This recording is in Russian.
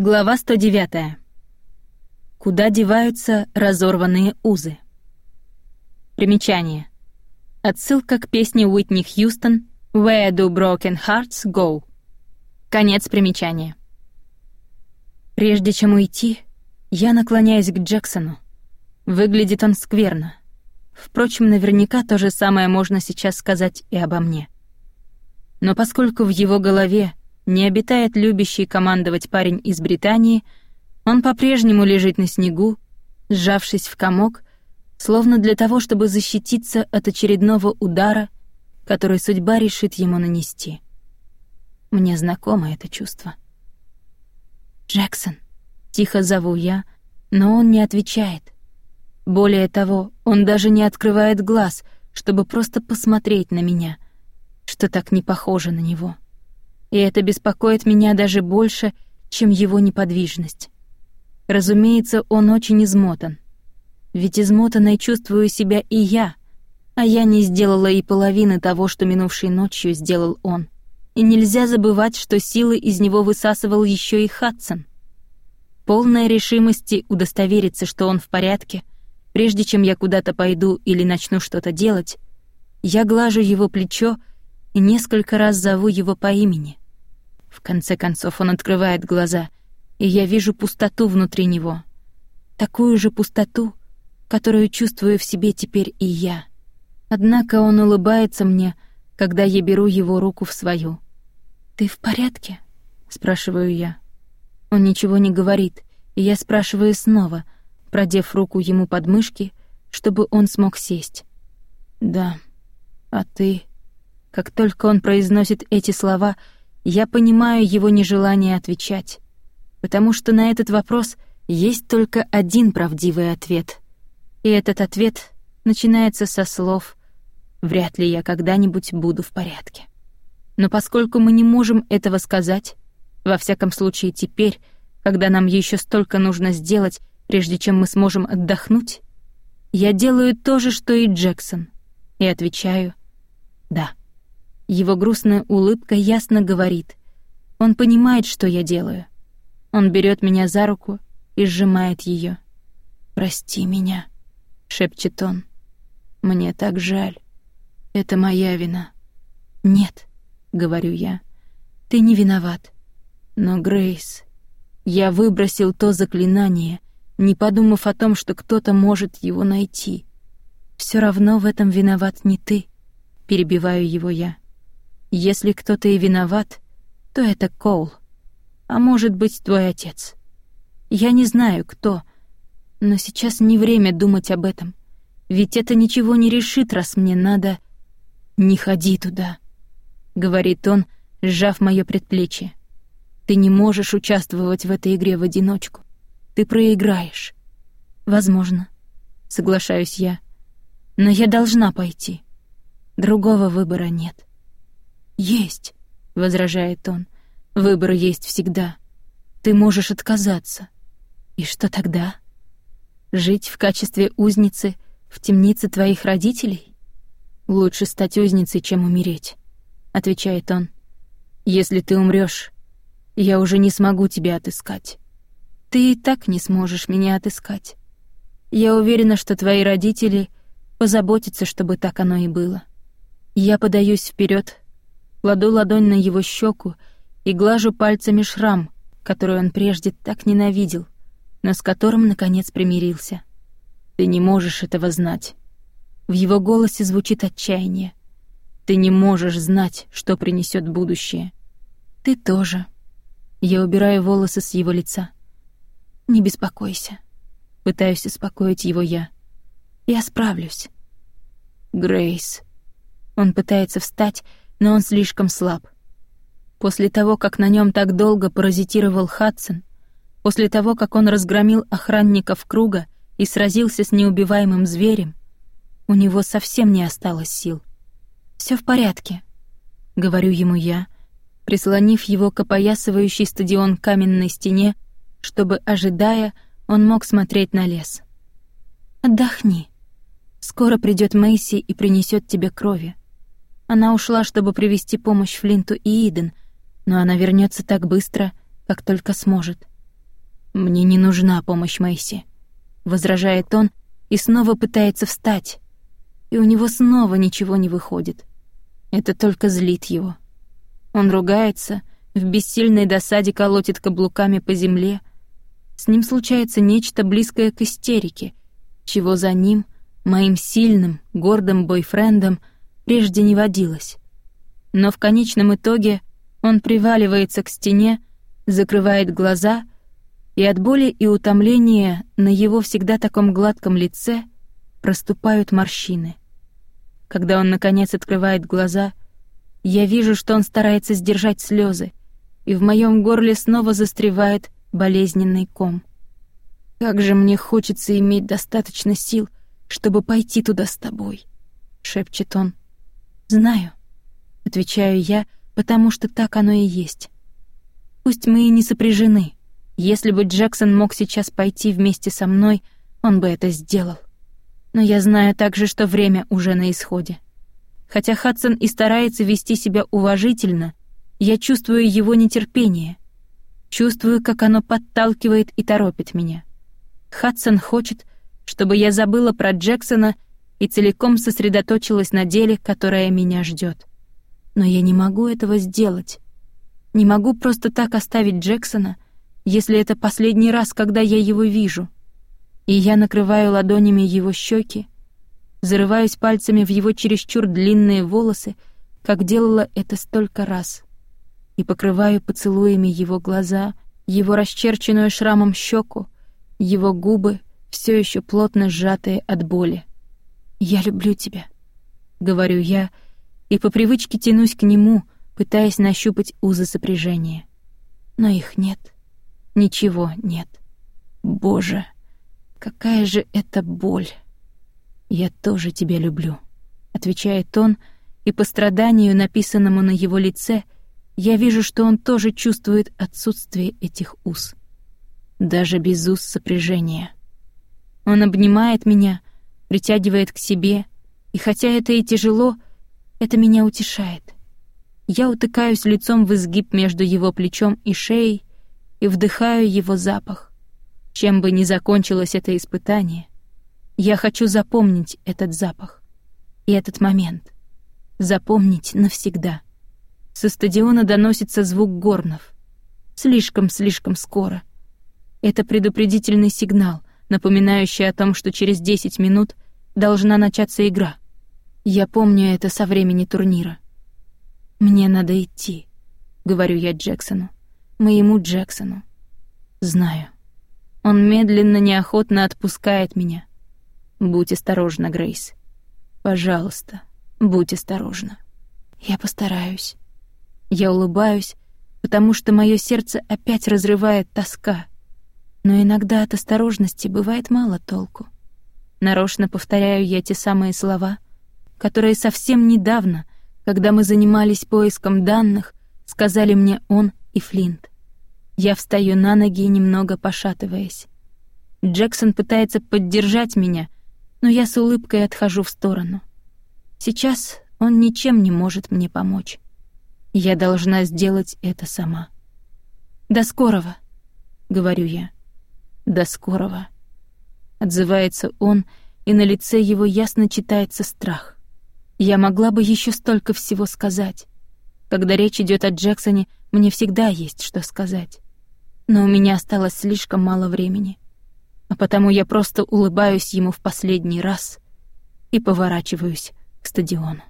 Глава 109. Куда деваются разорванные узы? Примечание. Отсылка к песне Уитни Хьюстон «Where do broken hearts go?» Конец примечания. Прежде чем уйти, я наклоняюсь к Джексону. Выглядит он скверно. Впрочем, наверняка то же самое можно сейчас сказать и обо мне. Но поскольку в его голове не обитает любящий командовать парень из Британии, он по-прежнему лежит на снегу, сжавшись в комок, словно для того, чтобы защититься от очередного удара, который судьба решит ему нанести. Мне знакомо это чувство. «Джексон», — тихо зову я, но он не отвечает. Более того, он даже не открывает глаз, чтобы просто посмотреть на меня, что так не похоже на него и это беспокоит меня даже больше, чем его неподвижность. Разумеется, он очень измотан. Ведь измотанной чувствую себя и я, а я не сделала и половины того, что минувшей ночью сделал он. И нельзя забывать, что силы из него высасывал еще и Хадсон. Полная решимости удостовериться, что он в порядке, прежде чем я куда-то пойду или начну что-то делать, я глажу его плечо и несколько раз зову его по имени. В конце концов он открывает глаза, и я вижу пустоту внутри него. Такую же пустоту, которую чувствую в себе теперь и я. Однако он улыбается мне, когда я беру его руку в свою. «Ты в порядке?» — спрашиваю я. Он ничего не говорит, и я спрашиваю снова, продев руку ему под мышки, чтобы он смог сесть. «Да. А ты?» Как только он произносит эти слова, я понимаю его нежелание отвечать, потому что на этот вопрос есть только один правдивый ответ. И этот ответ начинается со слов «Вряд ли я когда-нибудь буду в порядке». Но поскольку мы не можем этого сказать, во всяком случае теперь, когда нам еще столько нужно сделать, прежде чем мы сможем отдохнуть, я делаю то же, что и Джексон, и отвечаю «да». Его грустная улыбка ясно говорит. Он понимает, что я делаю. Он берет меня за руку и сжимает ее. «Прости меня», — шепчет он. «Мне так жаль. Это моя вина». «Нет», — говорю я, — «ты не виноват». Но, Грейс, я выбросил то заклинание, не подумав о том, что кто-то может его найти. Все равно в этом виноват не ты», — перебиваю его я. Если кто-то и виноват, то это Коул. А может быть, твой отец. Я не знаю, кто, но сейчас не время думать об этом. Ведь это ничего не решит, раз мне надо... «Не ходи туда», — говорит он, сжав моё предплечье. «Ты не можешь участвовать в этой игре в одиночку. Ты проиграешь». «Возможно», — соглашаюсь я. «Но я должна пойти. Другого выбора нет». «Есть», — возражает он. «Выбор есть всегда. Ты можешь отказаться. И что тогда? Жить в качестве узницы в темнице твоих родителей? Лучше стать узницей, чем умереть», — отвечает он. «Если ты умрёшь, я уже не смогу тебя отыскать. Ты и так не сможешь меня отыскать. Я уверена, что твои родители позаботятся, чтобы так оно и было. Я подаюсь вперед, Кладу ладонь на его щеку и глажу пальцами шрам, который он прежде так ненавидел, но с которым, наконец, примирился. «Ты не можешь этого знать». В его голосе звучит отчаяние. «Ты не можешь знать, что принесет будущее». «Ты тоже». Я убираю волосы с его лица. «Не беспокойся». Пытаюсь успокоить его я. «Я справлюсь». «Грейс». Он пытается встать, но он слишком слаб. После того, как на нем так долго паразитировал Хадсон, после того, как он разгромил охранников круга и сразился с неубиваемым зверем, у него совсем не осталось сил. Все в порядке», — говорю ему я, прислонив его к опоясывающей стадион каменной стене, чтобы, ожидая, он мог смотреть на лес. «Отдохни. Скоро придет Мэйси и принесет тебе крови. Она ушла, чтобы привести помощь Флинту и Иден, но она вернется так быстро, как только сможет. «Мне не нужна помощь Мэйси», — возражает он и снова пытается встать. И у него снова ничего не выходит. Это только злит его. Он ругается, в бессильной досаде колотит каблуками по земле. С ним случается нечто близкое к истерике, чего за ним, моим сильным, гордым бойфрендом, прежде не водилось. Но в конечном итоге он приваливается к стене, закрывает глаза, и от боли и утомления на его всегда таком гладком лице проступают морщины. Когда он, наконец, открывает глаза, я вижу, что он старается сдержать слезы, и в моем горле снова застревает болезненный ком. «Как же мне хочется иметь достаточно сил, чтобы пойти туда с тобой», — шепчет он. «Знаю», — отвечаю я, потому что так оно и есть. Пусть мы и не сопряжены. Если бы Джексон мог сейчас пойти вместе со мной, он бы это сделал. Но я знаю также, что время уже на исходе. Хотя Хадсон и старается вести себя уважительно, я чувствую его нетерпение. Чувствую, как оно подталкивает и торопит меня. Хадсон хочет, чтобы я забыла про Джексона и целиком сосредоточилась на деле, которое меня ждет. Но я не могу этого сделать. Не могу просто так оставить Джексона, если это последний раз, когда я его вижу. И я накрываю ладонями его щеки, зарываюсь пальцами в его чересчур длинные волосы, как делала это столько раз и покрываю поцелуями его глаза, его расчерченную шрамом щеку, его губы, все еще плотно сжатые от боли. «Я люблю тебя», — говорю я, и по привычке тянусь к нему, пытаясь нащупать узы сопряжения. Но их нет. Ничего нет. Боже, какая же это боль! «Я тоже тебя люблю», — отвечает он, и по страданию, написанному на его лице, — я вижу, что он тоже чувствует отсутствие этих уз. Даже без уз сопряжения. Он обнимает меня, притягивает к себе, и хотя это и тяжело, это меня утешает. Я утыкаюсь лицом в изгиб между его плечом и шеей и вдыхаю его запах. Чем бы ни закончилось это испытание, я хочу запомнить этот запах и этот момент. Запомнить навсегда. Со стадиона доносится звук горнов. Слишком-слишком скоро. Это предупредительный сигнал, напоминающий о том, что через 10 минут должна начаться игра. Я помню это со времени турнира. «Мне надо идти», — говорю я Джексону. Моему Джексону. Знаю. Он медленно, неохотно отпускает меня. Будь осторожна, Грейс. Пожалуйста, будь осторожна. Я постараюсь. Я улыбаюсь, потому что мое сердце опять разрывает тоска. Но иногда от осторожности бывает мало толку. Нарочно повторяю я те самые слова, которые совсем недавно, когда мы занимались поиском данных, сказали мне он и Флинт. Я встаю на ноги, немного пошатываясь. Джексон пытается поддержать меня, но я с улыбкой отхожу в сторону. Сейчас он ничем не может мне помочь. Я должна сделать это сама. «До скорого», — говорю я. «До скорого», — отзывается он, и на лице его ясно читается страх. Я могла бы еще столько всего сказать. Когда речь идет о Джексоне, мне всегда есть что сказать. Но у меня осталось слишком мало времени. А потому я просто улыбаюсь ему в последний раз и поворачиваюсь к стадиону.